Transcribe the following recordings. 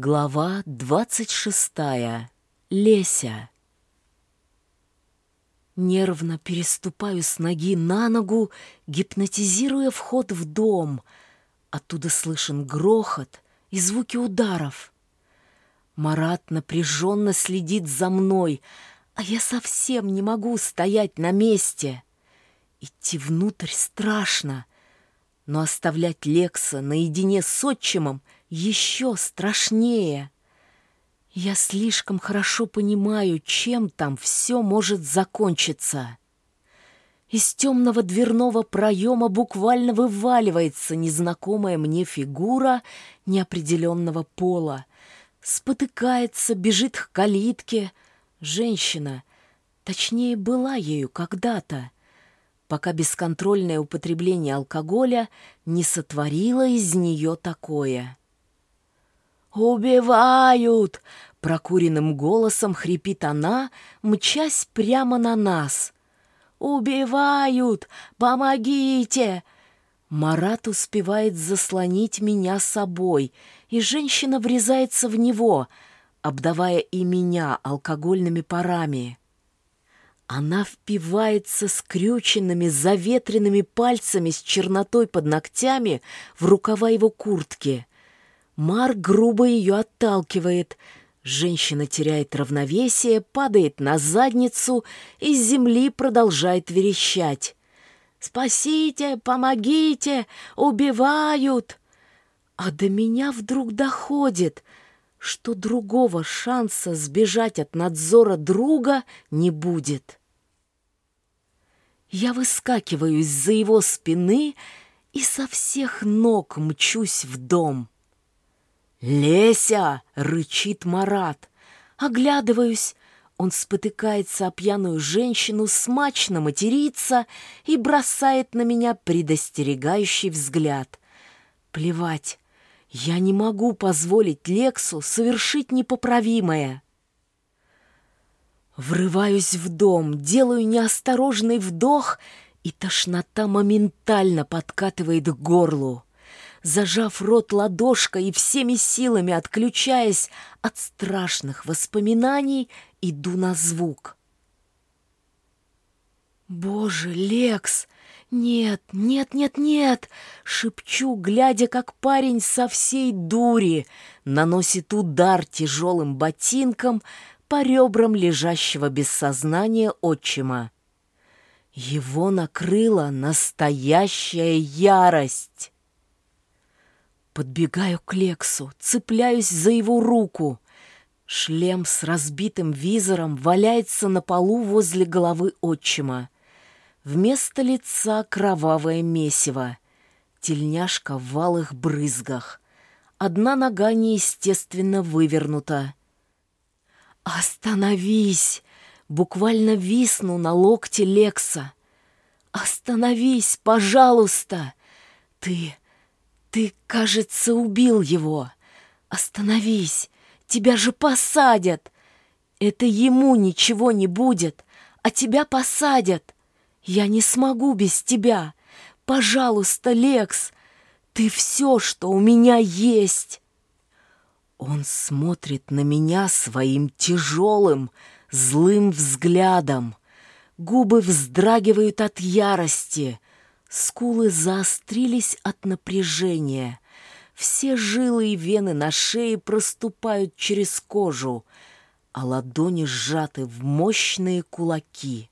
Глава двадцать шестая. Леся. Нервно переступаю с ноги на ногу, гипнотизируя вход в дом. Оттуда слышен грохот и звуки ударов. Марат напряженно следит за мной, а я совсем не могу стоять на месте. Идти внутрь страшно, но оставлять Лекса наедине с отчимом — еще страшнее. Я слишком хорошо понимаю, чем там все может закончиться. Из темного дверного проема буквально вываливается незнакомая мне фигура неопределенного пола. Спотыкается, бежит к калитке. Женщина, точнее, была ею когда-то, пока бесконтрольное употребление алкоголя не сотворило из нее такое. «Убивают!» — прокуренным голосом хрипит она, мчась прямо на нас. «Убивают! Помогите!» Марат успевает заслонить меня собой, и женщина врезается в него, обдавая и меня алкогольными парами. Она впивается скрюченными, заветренными пальцами с чернотой под ногтями в рукава его куртки. Мар грубо ее отталкивает. Женщина теряет равновесие, падает на задницу и с земли продолжает верещать. «Спасите! Помогите! Убивают!» А до меня вдруг доходит, что другого шанса сбежать от надзора друга не будет. Я выскакиваю из-за его спины и со всех ног мчусь в дом. «Леся!» — рычит Марат. Оглядываюсь. Он спотыкается о пьяную женщину, смачно матерится и бросает на меня предостерегающий взгляд. Плевать. Я не могу позволить Лексу совершить непоправимое. Врываюсь в дом, делаю неосторожный вдох, и тошнота моментально подкатывает к горлу зажав рот ладошкой и всеми силами отключаясь от страшных воспоминаний, иду на звук. «Боже, Лекс! Нет, нет, нет, нет!» Шепчу, глядя, как парень со всей дури наносит удар тяжелым ботинком по ребрам лежащего без сознания отчима. Его накрыла настоящая ярость. Подбегаю к Лексу, цепляюсь за его руку. Шлем с разбитым визором валяется на полу возле головы отчима. Вместо лица кровавое месиво. Тельняшка в валых брызгах. Одна нога неестественно вывернута. «Остановись!» Буквально висну на локте Лекса. «Остановись, пожалуйста! Ты «Ты, кажется, убил его. Остановись, тебя же посадят. Это ему ничего не будет, а тебя посадят. Я не смогу без тебя. Пожалуйста, Лекс, ты все, что у меня есть». Он смотрит на меня своим тяжелым, злым взглядом. Губы вздрагивают от ярости, Скулы заострились от напряжения. Все жилы и вены на шее проступают через кожу, а ладони сжаты в мощные кулаки.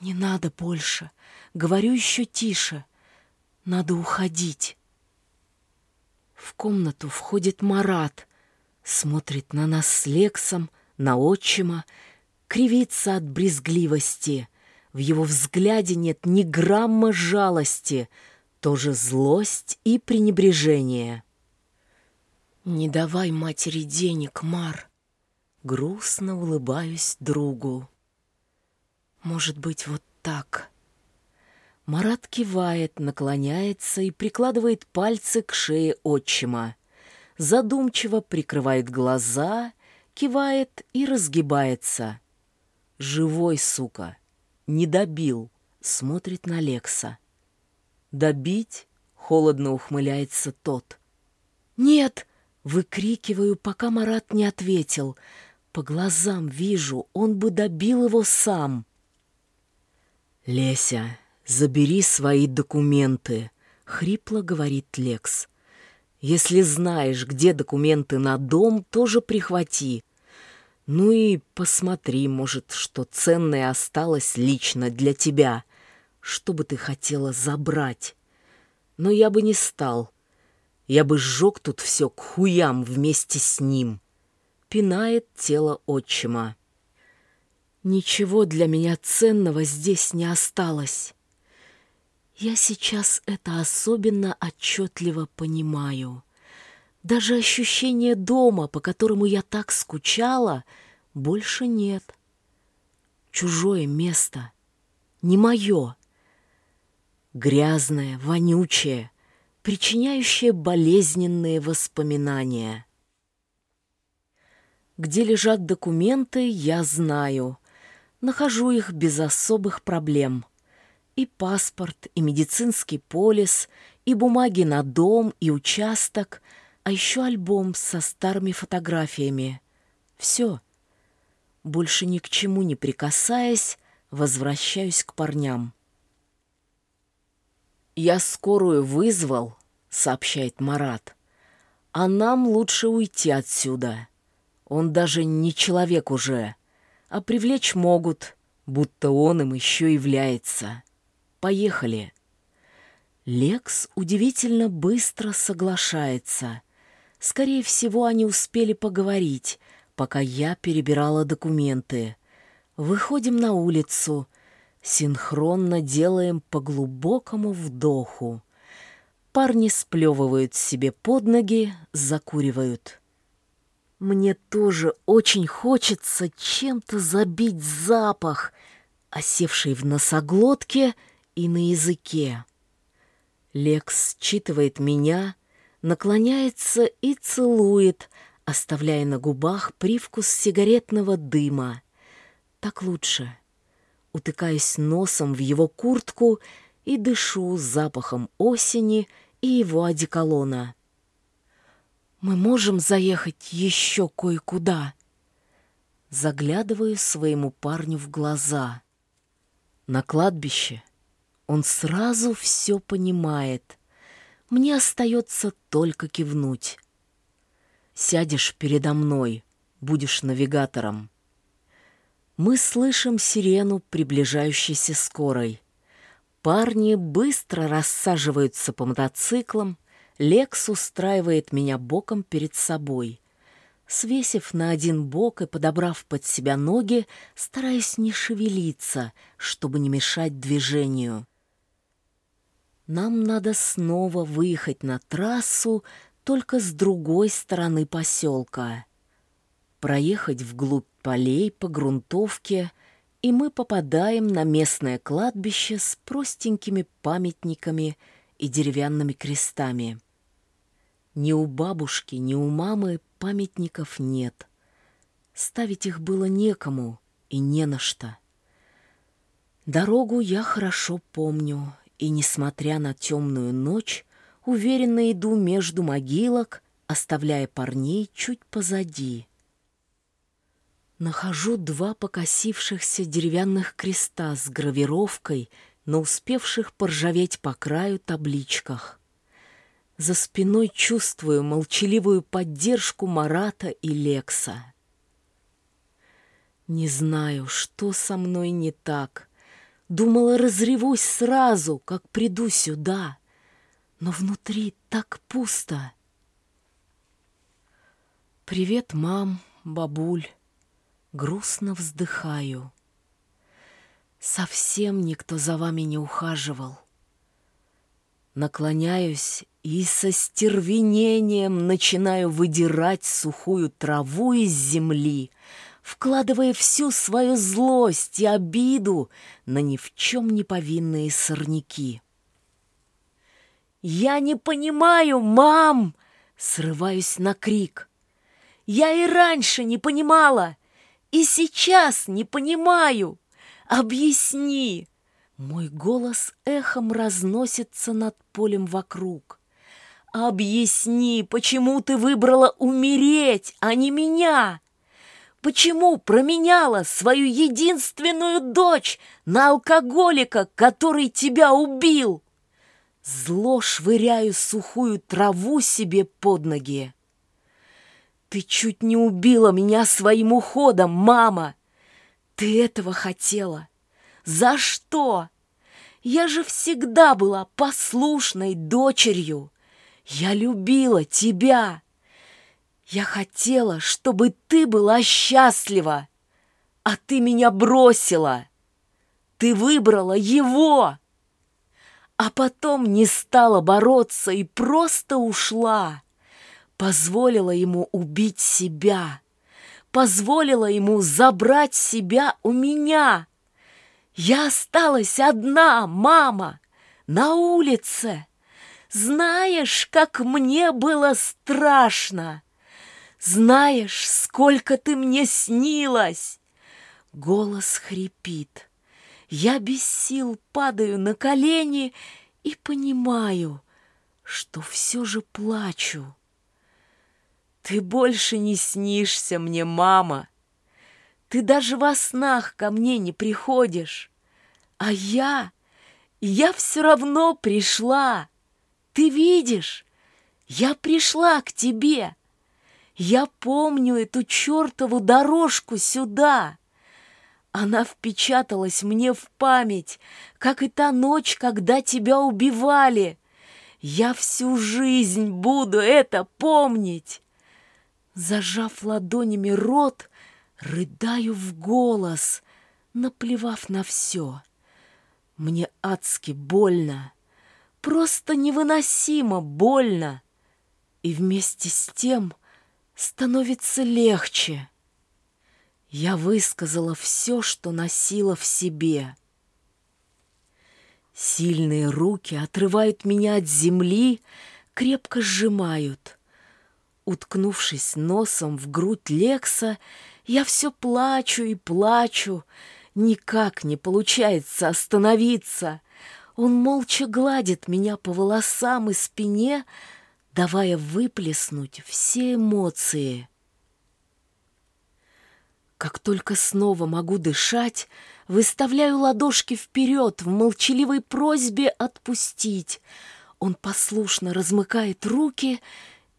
«Не надо больше!» Говорю еще тише. «Надо уходить!» В комнату входит Марат, смотрит на нас с Лексом, на отчима, кривится от брезгливости — в его взгляде нет ни грамма жалости, тоже злость и пренебрежение. «Не давай матери денег, Мар!» Грустно улыбаюсь другу. «Может быть, вот так?» Марат кивает, наклоняется и прикладывает пальцы к шее отчима. Задумчиво прикрывает глаза, кивает и разгибается. «Живой, сука!» Не добил, смотрит на Лекса. Добить? Холодно ухмыляется тот. Нет! Выкрикиваю, пока Марат не ответил. По глазам вижу, он бы добил его сам. «Леся, забери свои документы», — хрипло говорит Лекс. «Если знаешь, где документы на дом, тоже прихвати. Ну и посмотри, может, что ценное осталось лично для тебя, что бы ты хотела забрать. Но я бы не стал. Я бы сжег тут все к хуям вместе с ним. Пинает тело отчима. Ничего для меня ценного здесь не осталось. Я сейчас это особенно отчетливо понимаю. Даже ощущение дома, по которому я так скучала, больше нет. Чужое место, не мое. Грязное, вонючее, причиняющее болезненные воспоминания. Где лежат документы, я знаю. Нахожу их без особых проблем. И паспорт, и медицинский полис, и бумаги на дом, и участок, а еще альбом со старыми фотографиями. Все. Больше ни к чему не прикасаясь, возвращаюсь к парням. «Я скорую вызвал», — сообщает Марат. «А нам лучше уйти отсюда. Он даже не человек уже, а привлечь могут, будто он им еще является. Поехали». Лекс удивительно быстро соглашается. Скорее всего, они успели поговорить, пока я перебирала документы. Выходим на улицу — Синхронно делаем по глубокому вдоху. Парни сплевывают себе под ноги, закуривают. Мне тоже очень хочется чем-то забить запах, осевший в носоглотке и на языке. Лекс считывает меня, наклоняется и целует, оставляя на губах привкус сигаретного дыма. Так лучше утыкаясь носом в его куртку и дышу запахом осени и его одеколона. «Мы можем заехать еще кое-куда?» Заглядываю своему парню в глаза. На кладбище он сразу все понимает. Мне остается только кивнуть. Сядешь передо мной, будешь навигатором. Мы слышим сирену приближающейся скорой. Парни быстро рассаживаются по мотоциклам. Лекс устраивает меня боком перед собой. Свесив на один бок и подобрав под себя ноги, стараясь не шевелиться, чтобы не мешать движению. Нам надо снова выехать на трассу, только с другой стороны поселка. Проехать вглубь полей по грунтовке, и мы попадаем на местное кладбище с простенькими памятниками и деревянными крестами. Ни у бабушки, ни у мамы памятников нет. Ставить их было некому и не на что. Дорогу я хорошо помню, и, несмотря на темную ночь, уверенно иду между могилок, оставляя парней чуть позади. Нахожу два покосившихся деревянных креста с гравировкой на успевших поржаветь по краю табличках. За спиной чувствую молчаливую поддержку Марата и Лекса. Не знаю, что со мной не так. Думала, разревусь сразу, как приду сюда. Но внутри так пусто. «Привет, мам, бабуль». Грустно вздыхаю. Совсем никто за вами не ухаживал. Наклоняюсь и со стервенением начинаю выдирать сухую траву из земли, вкладывая всю свою злость и обиду на ни в чем не повинные сорняки. «Я не понимаю, мам!» — срываюсь на крик. «Я и раньше не понимала!» И сейчас не понимаю. Объясни. Мой голос эхом разносится над полем вокруг. Объясни, почему ты выбрала умереть, а не меня? Почему променяла свою единственную дочь на алкоголика, который тебя убил? Зло швыряю сухую траву себе под ноги. Ты чуть не убила меня своим уходом, мама. Ты этого хотела. За что? Я же всегда была послушной дочерью. Я любила тебя. Я хотела, чтобы ты была счастлива, а ты меня бросила. Ты выбрала его, а потом не стала бороться и просто ушла. Позволила ему убить себя, позволила ему забрать себя у меня. Я осталась одна, мама, на улице. Знаешь, как мне было страшно. Знаешь, сколько ты мне снилась!» Голос хрипит. Я без сил падаю на колени и понимаю, что все же плачу. Ты больше не снишься мне, мама. Ты даже во снах ко мне не приходишь. А я, я все равно пришла. Ты видишь, я пришла к тебе. Я помню эту чертову дорожку сюда. Она впечаталась мне в память, как и та ночь, когда тебя убивали. Я всю жизнь буду это помнить. Зажав ладонями рот, рыдаю в голос, наплевав на все. Мне адски больно, просто невыносимо больно. И вместе с тем — становится легче. Я высказала все, что носила в себе. Сильные руки отрывают меня от земли, крепко сжимают. Уткнувшись носом в грудь Лекса, я все плачу и плачу. Никак не получается остановиться. Он молча гладит меня по волосам и спине, давая выплеснуть все эмоции. Как только снова могу дышать, выставляю ладошки вперед в молчаливой просьбе отпустить. Он послушно размыкает руки,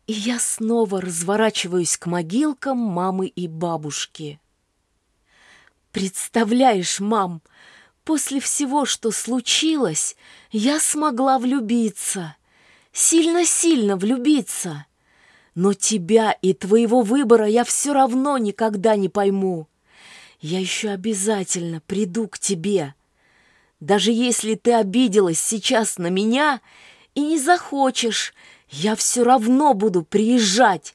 и я снова разворачиваюсь к могилкам мамы и бабушки. Представляешь, мам, после всего, что случилось, я смогла влюбиться сильно-сильно влюбиться. Но тебя и твоего выбора я все равно никогда не пойму. Я еще обязательно приду к тебе. Даже если ты обиделась сейчас на меня и не захочешь, я все равно буду приезжать.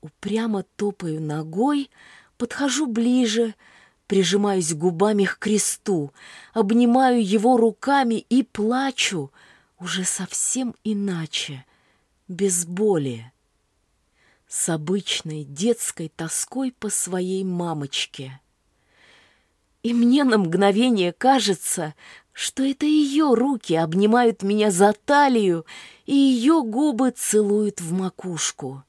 Упрямо топаю ногой, подхожу ближе, прижимаюсь губами к кресту, обнимаю его руками и плачу — уже совсем иначе, без боли, с обычной детской тоской по своей мамочке. И мне на мгновение кажется, что это ее руки обнимают меня за талию, и ее губы целуют в макушку.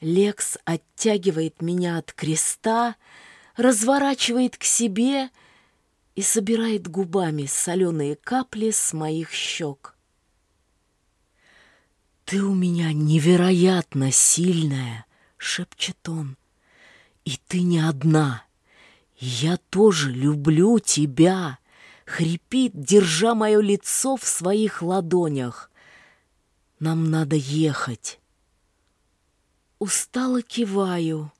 Лекс оттягивает меня от креста, разворачивает к себе — и собирает губами соленые капли с моих щек. «Ты у меня невероятно сильная!» — шепчет он. «И ты не одна! Я тоже люблю тебя!» — хрипит, держа мое лицо в своих ладонях. «Нам надо ехать!» Устало киваю.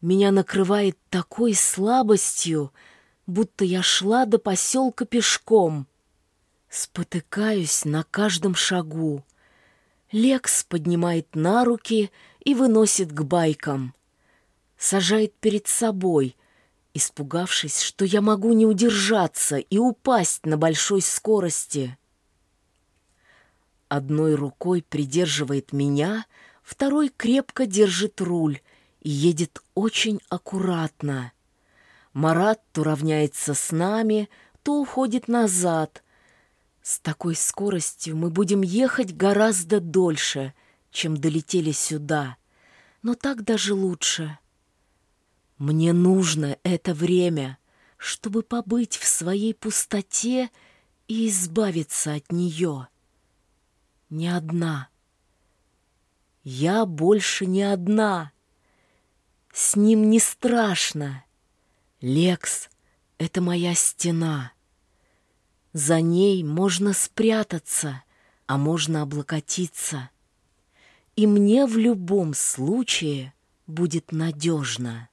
Меня накрывает такой слабостью, будто я шла до поселка пешком. Спотыкаюсь на каждом шагу. Лекс поднимает на руки и выносит к байкам. Сажает перед собой, испугавшись, что я могу не удержаться и упасть на большой скорости. Одной рукой придерживает меня, второй крепко держит руль и едет очень аккуратно. Марат то равняется с нами, то уходит назад. С такой скоростью мы будем ехать гораздо дольше, чем долетели сюда. Но так даже лучше. Мне нужно это время, чтобы побыть в своей пустоте и избавиться от нее. Не одна. Я больше не одна. С ним не страшно. Лекс — это моя стена. За ней можно спрятаться, а можно облокотиться. И мне в любом случае будет надежно.